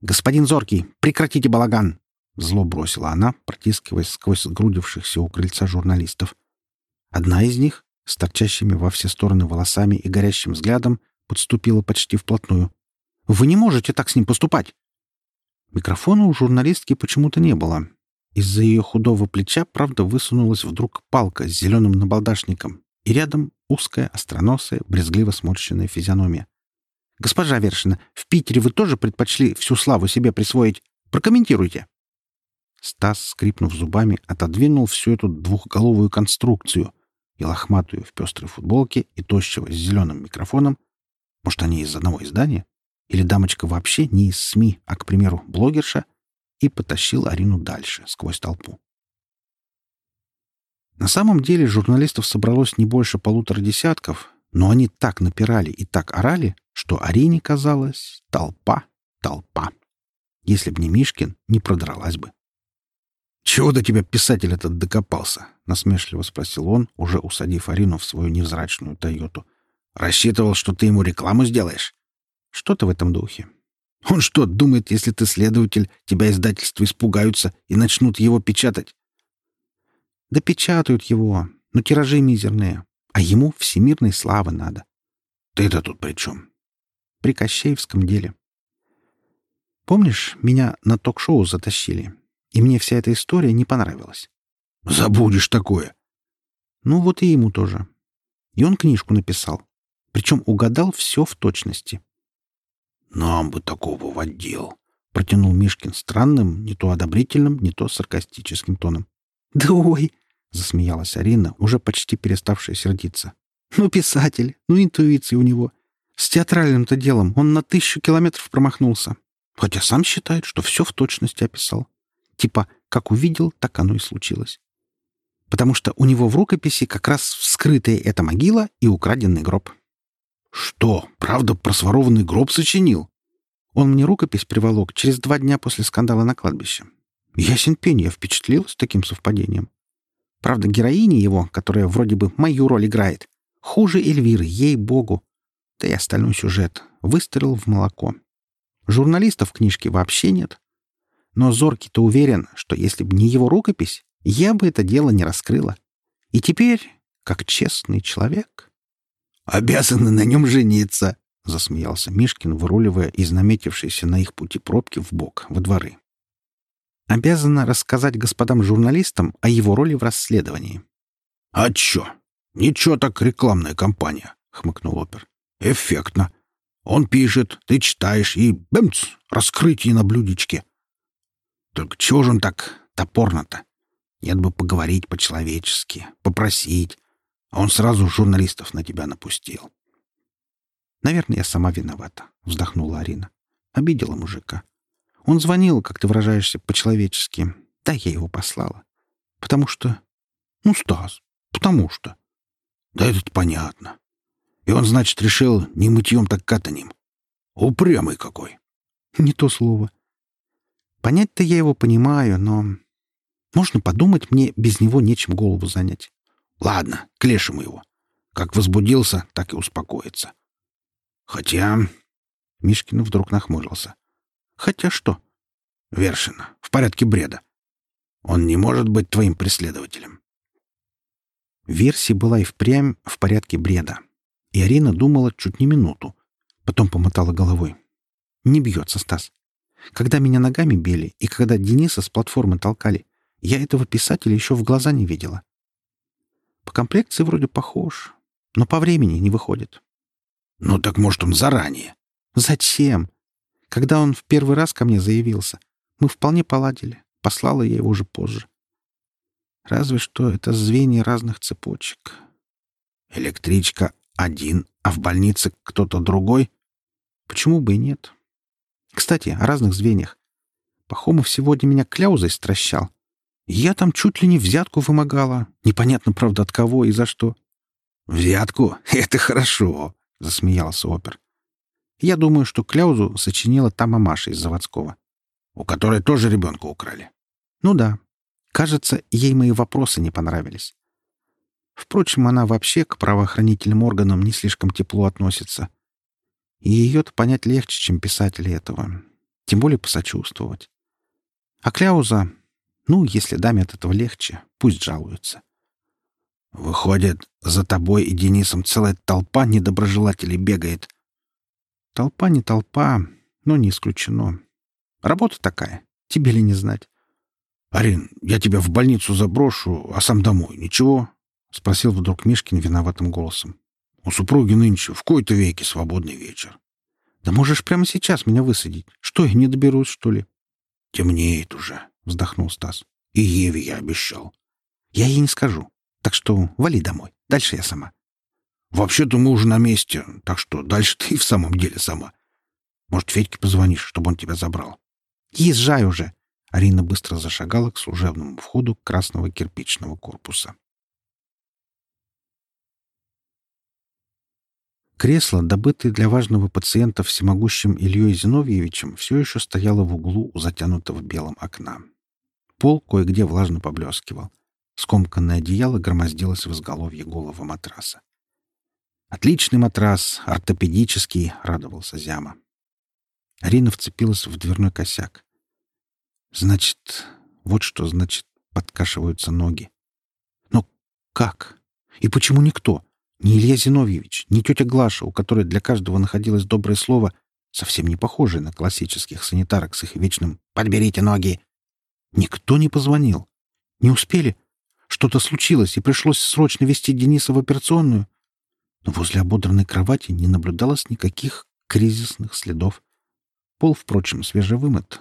«Господин Зоркий, прекратите балаган!» Зло бросила она, протискиваясь сквозь сгрудившихся у крыльца журналистов. Одна из них, с торчащими во все стороны волосами и горящим взглядом, подступила почти вплотную. «Вы не можете так с ним поступать!» Микрофона у журналистки почему-то не было. Из-за ее худого плеча, правда, высунулась вдруг палка с зеленым набалдашником, и рядом узкая, остроносая, брезгливо сморщенная физиономия. «Госпожа Вершина, в Питере вы тоже предпочли всю славу себе присвоить? Прокомментируйте!» Стас, скрипнув зубами, отодвинул всю эту двухголовую конструкцию и лохматую в пестрой футболке и тощего с зеленым микрофоном. Может, они из одного издания? Или дамочка вообще не из СМИ, а, к примеру, блогерша? И потащил Арину дальше, сквозь толпу. На самом деле журналистов собралось не больше полутора десятков, но они так напирали и так орали, что Арине казалось толпа, толпа. Если б не Мишкин, не продралась бы. «Чего до тебя писатель этот докопался?» — насмешливо спросил он, уже усадив Арину в свою невзрачную «Тойоту». «Рассчитывал, что ты ему рекламу сделаешь?» «Что-то в этом духе». «Он что, думает, если ты следователь, тебя издательства испугаются и начнут его печатать?» «Да печатают его, но тиражи мизерные, а ему всемирной славы надо». «Ты-то тут при чем?» «При Кощеевском деле». «Помнишь, меня на ток-шоу затащили?» И мне вся эта история не понравилась. «Забудешь такое!» Ну вот и ему тоже. И он книжку написал. Причем угадал все в точности. «Нам бы такого в отдел!» — протянул Мишкин странным, не то одобрительным, не то саркастическим тоном. «Да ой!» — засмеялась Арина, уже почти переставшая сердиться. «Ну, писатель, ну, интуиция у него. С театральным-то делом он на тысячу километров промахнулся. Хотя сам считает, что все в точности описал. Типа, как увидел, так оно и случилось. Потому что у него в рукописи как раз вскрытая эта могила и украденный гроб. «Что, правда про гроб сочинил?» Он мне рукопись приволок через два дня после скандала на кладбище. Ясен пень, я впечатлилась таким совпадением. Правда, героиня его, которая вроде бы мою роль играет, хуже Эльвиры, ей-богу. Да и остальной сюжет выстрелил в молоко. Журналистов в книжке вообще нет. Но Зоркий-то уверен, что если бы не его рукопись, я бы это дело не раскрыла. И теперь, как честный человек... «Обязаны на нем жениться!» — засмеялся Мишкин, выруливая из наметившейся на их пути пробки в бок во дворы. «Обязана рассказать господам журналистам о его роли в расследовании». «А чё? Ничего так рекламная кампания!» — хмыкнул опер. «Эффектно. Он пишет, ты читаешь, и бэмц! Раскрытие на блюдечке. Только чего же он так топорно-то? Нет бы поговорить по-человечески, попросить. А он сразу журналистов на тебя напустил. «Наверное, я сама виновата», — вздохнула Арина. Обидела мужика. Он звонил, как ты выражаешься, по-человечески. Да, я его послала. Потому что... Ну, Стас, потому что... Да это понятно. И он, значит, решил не мытьем, так катанем. Упрямый какой. Не то слово. Понять-то я его понимаю, но... Можно подумать, мне без него нечем голову занять. Ладно, к лешему его. Как возбудился, так и успокоится. Хотя... Мишкин вдруг нахмурился. Хотя что? Вершина, в порядке бреда. Он не может быть твоим преследователем. Версия была и впрямь в порядке бреда. И Арина думала чуть не минуту. Потом помотала головой. Не бьется, Стас. Когда меня ногами били и когда Дениса с платформы толкали, я этого писателя еще в глаза не видела. По комплекции вроде похож, но по времени не выходит. Ну так может он заранее? Зачем? Когда он в первый раз ко мне заявился, мы вполне поладили. Послала я его уже позже. Разве что это звенья разных цепочек. Электричка один, а в больнице кто-то другой? Почему бы и нет? Кстати, о разных звеньях. Пахомов сегодня меня кляузой стращал. Я там чуть ли не взятку вымогала. Непонятно, правда, от кого и за что. «Взятку? Это хорошо!» — засмеялся опер. Я думаю, что кляузу сочинила та мамаша из заводского. У которой тоже ребенка украли. Ну да. Кажется, ей мои вопросы не понравились. Впрочем, она вообще к правоохранительным органам не слишком тепло относится. И ее-то понять легче, чем писателей этого. тем более посочувствовать. А Кляуза, ну, если даме от этого легче, пусть жалуются. Выходит, за тобой и Денисом целая толпа недоброжелателей бегает. Толпа не толпа, но не исключено. Работа такая, тебе ли не знать. «Арин, я тебя в больницу заброшу, а сам домой. Ничего?» — спросил вдруг Мишкин виноватым голосом. «У супруги нынче в кои-то веке свободный вечер». «Да можешь прямо сейчас меня высадить. Что, я не доберусь, что ли?» «Темнеет уже», — вздохнул Стас. «И Еве я обещал». «Я ей не скажу. Так что вали домой. Дальше я сама». «Вообще-то мы уже на месте, так что дальше ты в самом деле сама. Может, Федьке позвонишь, чтобы он тебя забрал?» «Езжай уже!» Арина быстро зашагала к служебному входу красного кирпичного корпуса. Кресло, добытое для важного пациента всемогущим Ильей Зиновьевичем, все еще стояло в углу у затянутого белым окна. Пол кое-где влажно поблескивал. Скомканное одеяло громоздилось в изголовье голого матраса. «Отличный матрас, ортопедический», — радовался Зяма. Арина вцепилась в дверной косяк. Значит, вот что значит подкашиваются ноги. Но как? И почему никто? Ни Илья Зиновьевич, ни тетя Глаша, у которой для каждого находилось доброе слово, совсем не похожее на классических санитарок с их вечным «подберите ноги». Никто не позвонил. Не успели. Что-то случилось, и пришлось срочно вести Дениса в операционную. Но возле ободранной кровати не наблюдалось никаких кризисных следов. Пол, впрочем, свежевымыт.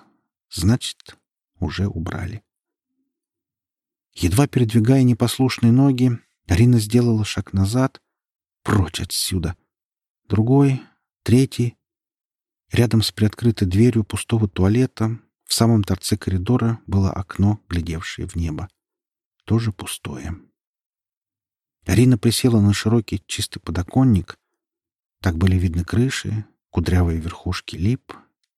Значит, уже убрали. Едва передвигая непослушные ноги, Арина сделала шаг назад, прочь отсюда. Другой, третий. Рядом с приоткрытой дверью пустого туалета в самом торце коридора было окно, глядевшее в небо. Тоже пустое. Арина присела на широкий чистый подоконник. Так были видны крыши, кудрявые верхушки лип,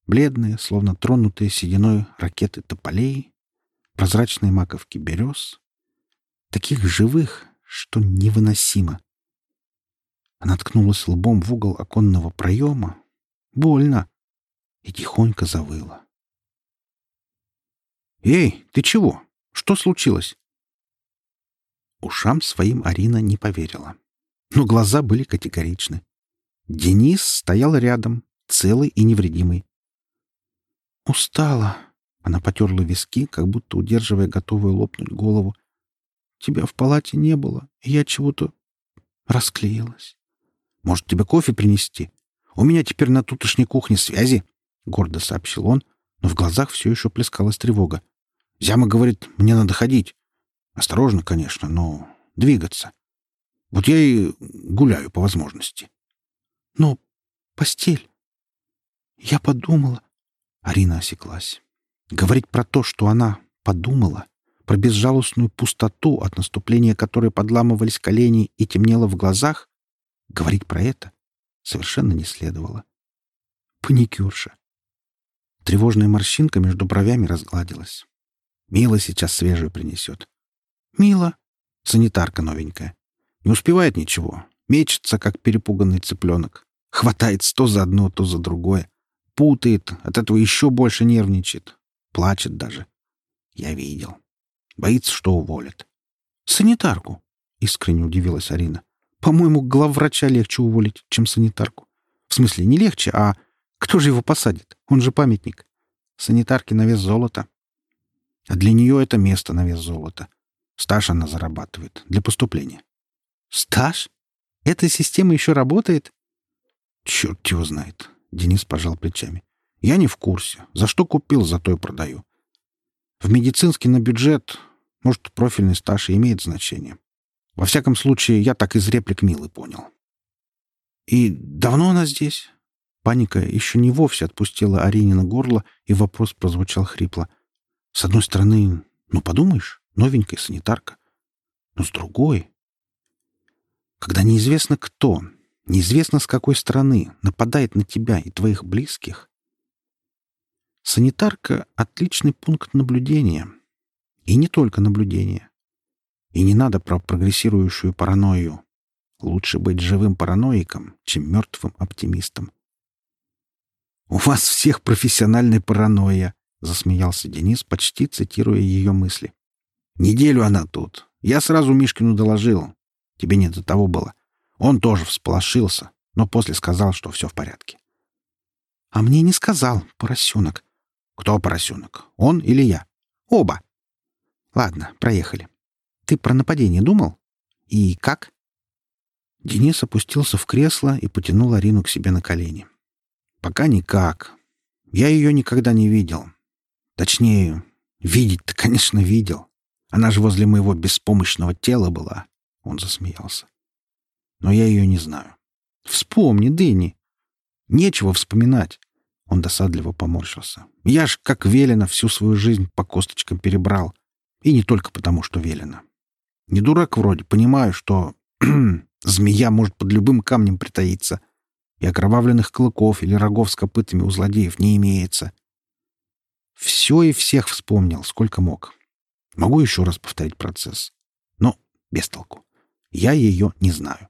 Бледные, словно тронутые сединой ракеты тополей, прозрачные маковки берез, таких живых, что невыносимо. Она ткнулась лбом в угол оконного проема. Больно. И тихонько завыла. «Эй, ты чего? Что случилось?» Ушам своим Арина не поверила. Но глаза были категоричны. Денис стоял рядом, целый и невредимый. «Устала». Она потерла виски, как будто удерживая готовую лопнуть голову. «Тебя в палате не было, и я чего-то расклеилась. Может, тебе кофе принести? У меня теперь на тутошней кухне связи», — гордо сообщил он, но в глазах все еще плескалась тревога. «Зяма говорит, мне надо ходить. Осторожно, конечно, но двигаться. Вот я и гуляю по возможности». «Но постель...» «Я подумала, Арина осеклась. Говорить про то, что она подумала, про безжалостную пустоту, от наступления которой подламывались колени и темнело в глазах, говорить про это совершенно не следовало. Паникюрша. Тревожная морщинка между бровями разгладилась. Мила сейчас свежую принесет. Мила. Санитарка новенькая. Не успевает ничего. Мечется, как перепуганный цыпленок. Хватает то за одно, то за другое. Путает, от этого еще больше нервничает. Плачет даже. Я видел. Боится, что уволят. «Санитарку?» — искренне удивилась Арина. «По-моему, главврача легче уволить, чем санитарку. В смысле, не легче, а кто же его посадит? Он же памятник. Санитарки на вес золота. А для нее это место на вес золота. Стаж она зарабатывает для поступления. Стаж? Эта система еще работает? Черт его знает. Денис пожал плечами. «Я не в курсе. За что купил, за то и продаю. В медицинский на бюджет, может, профильный стаж и имеет значение. Во всяком случае, я так из реплик Милы понял». «И давно она здесь?» Паника еще не вовсе отпустила Аринина горло, и вопрос прозвучал хрипло. «С одной стороны, ну, подумаешь, новенькая санитарка. Но с другой...» Когда неизвестно кто, неизвестно с какой стороны, нападает на тебя и твоих близких. Санитарка — отличный пункт наблюдения. И не только наблюдения. И не надо про прогрессирующую паранойю. Лучше быть живым параноиком, чем мертвым оптимистом. «У вас всех профессиональная паранойя», — засмеялся Денис, почти цитируя ее мысли. «Неделю она тут. Я сразу Мишкину доложил. Тебе не до того было. Он тоже всполошился, но после сказал, что все в порядке. А мне не сказал, поросенок. Кто поросенок? Он или я? Оба. Ладно, проехали. Ты про нападение думал? И как? Денис опустился в кресло и потянул Арину к себе на колени. Пока никак. Я ее никогда не видел. Точнее, видеть-то, конечно, видел. Она же возле моего беспомощного тела была. Он засмеялся. Но я ее не знаю. Вспомни, Дэнни. Нечего вспоминать. Он досадливо поморщился. Я ж, как велено, всю свою жизнь по косточкам перебрал. И не только потому, что велено. Не дурак вроде, понимаю, что змея может под любым камнем притаиться, и окровавленных клыков или рогов с копытами у злодеев не имеется. Все и всех вспомнил, сколько мог. Могу еще раз повторить процесс. Но без толку. Я ее не знаю.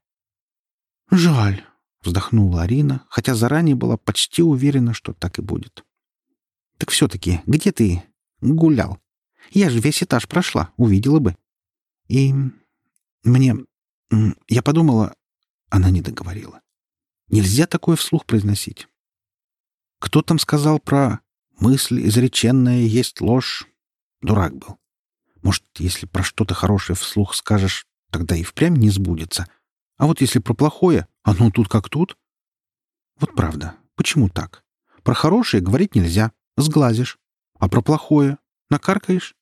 «Жаль», — вздохнула Арина, хотя заранее была почти уверена, что так и будет. «Так все-таки, где ты гулял? Я же весь этаж прошла, увидела бы. И мне... Я подумала...» Она не договорила. Нельзя такое вслух произносить. Кто там сказал про «мысль изреченная есть ложь»? Дурак был. Может, если про что-то хорошее вслух скажешь, тогда и впрямь не сбудется. А вот если про плохое, оно тут как тут. Вот правда, почему так? Про хорошее говорить нельзя, сглазишь. А про плохое накаркаешь?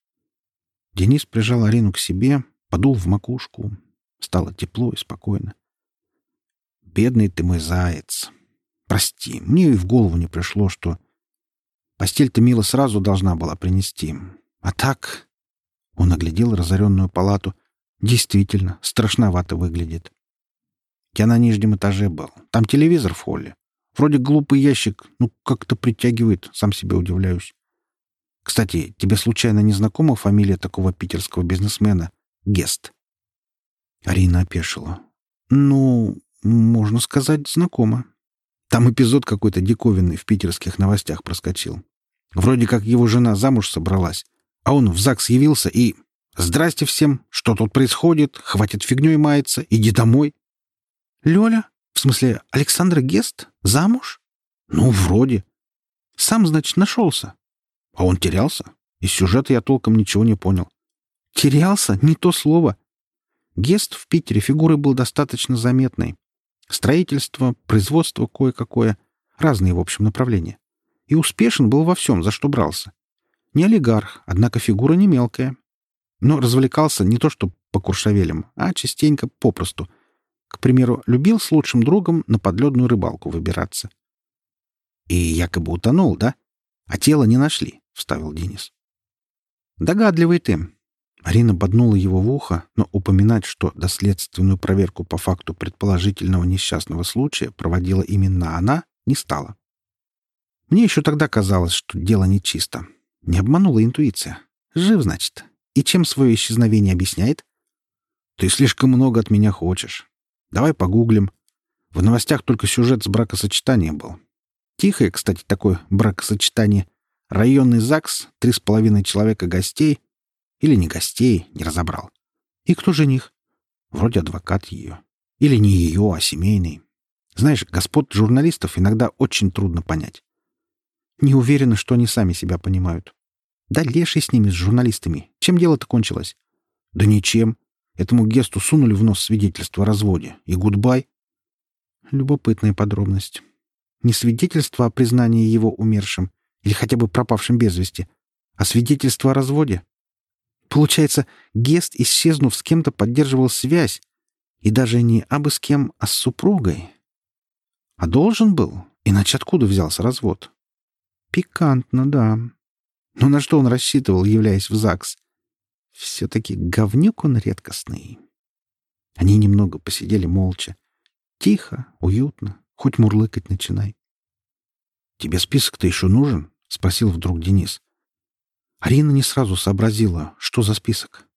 Денис прижал Арину к себе, подул в макушку. Стало тепло и спокойно. «Бедный ты мой заяц! Прости, мне и в голову не пришло, что... Постель-то Мила сразу должна была принести. А так...» Он оглядел разоренную палату. «Действительно, страшновато выглядит. Я на нижнем этаже был. Там телевизор в холле. Вроде глупый ящик, ну как-то притягивает, сам себе удивляюсь. Кстати, тебе случайно не знакома фамилия такого питерского бизнесмена? Гест. Арина опешила. Ну, можно сказать, знакома. Там эпизод какой-то диковинный в питерских новостях проскочил. Вроде как его жена замуж собралась, а он в ЗАГС явился и... «Здрасте всем! Что тут происходит? Хватит фигней маяться! Иди домой!» «Лёля? В смысле, Александра Гест? Замуж?» «Ну, вроде». «Сам, значит, нашелся?» «А он терялся? Из сюжета я толком ничего не понял». «Терялся? Не то слово. Гест в Питере фигурой был достаточно заметной. Строительство, производство кое-какое. Разные, в общем, направления. И успешен был во всем, за что брался. Не олигарх, однако фигура не мелкая. Но развлекался не то что по куршавелям, а частенько попросту. К примеру, любил с лучшим другом на подледную рыбалку выбираться. «И якобы утонул, да? А тело не нашли», — вставил Денис. «Догадливый ты. Арина боднула его в ухо, но упоминать, что доследственную проверку по факту предположительного несчастного случая проводила именно она, не стала. Мне еще тогда казалось, что дело нечисто. Не обманула интуиция. Жив, значит. И чем свое исчезновение объясняет? Ты слишком много от меня хочешь. Давай погуглим. В новостях только сюжет с бракосочетанием был. Тихое, кстати, такое бракосочетание. Районный ЗАГС, три с половиной человека гостей — или не гостей, не разобрал. И кто жених? Вроде адвокат ее. Или не ее, а семейный. Знаешь, господ журналистов иногда очень трудно понять. Не уверена, что они сами себя понимают. Да леший с ними, с журналистами. Чем дело-то кончилось? Да ничем. Этому Гесту сунули в нос свидетельство о разводе. И гудбай. Любопытная подробность. Не свидетельство о признании его умершим или хотя бы пропавшим без вести, а свидетельство о разводе. Получается, Гест, исчезнув, с кем-то поддерживал связь. И даже не абы с кем, а с супругой. А должен был, иначе откуда взялся развод? Пикантно, да. Но на что он рассчитывал, являясь в ЗАГС? Все-таки говнюк он редкостный. Они немного посидели молча. Тихо, уютно, хоть мурлыкать начинай. «Тебе список-то еще нужен?» — спросил вдруг Денис. Арина не сразу сообразила, что за список.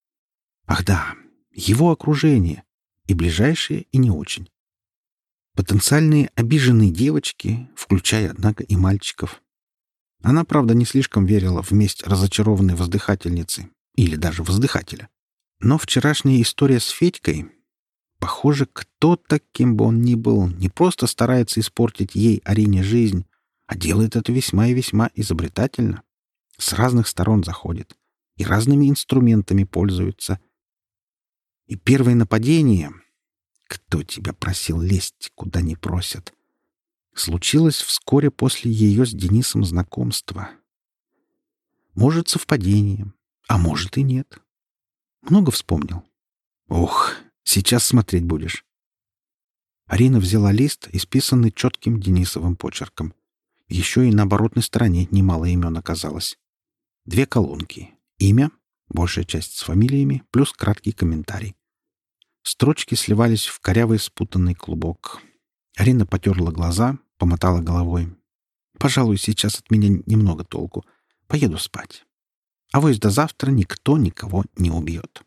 Ах да, его окружение. И ближайшие, и не очень. Потенциальные обиженные девочки, включая, однако, и мальчиков. Она, правда, не слишком верила в месть разочарованной воздыхательницы или даже воздыхателя. Но вчерашняя история с Федькой... Похоже, кто-то, кем бы он ни был, не просто старается испортить ей, Арине, жизнь, а делает это весьма и весьма изобретательно. С разных сторон заходит и разными инструментами пользуется. И первое нападение... Кто тебя просил лезть, куда не просят? Случилось вскоре после ее с Денисом знакомства. Может, совпадение, а может и нет. Много вспомнил. Ох, сейчас смотреть будешь. Арина взяла лист, исписанный четким Денисовым почерком. Еще и на оборотной стороне немало имен оказалось. Две колонки. Имя, большая часть с фамилиями, плюс краткий комментарий. Строчки сливались в корявый спутанный клубок. Арина потерла глаза, помотала головой. «Пожалуй, сейчас от меня немного толку. Поеду спать. А вось до завтра никто никого не убьет».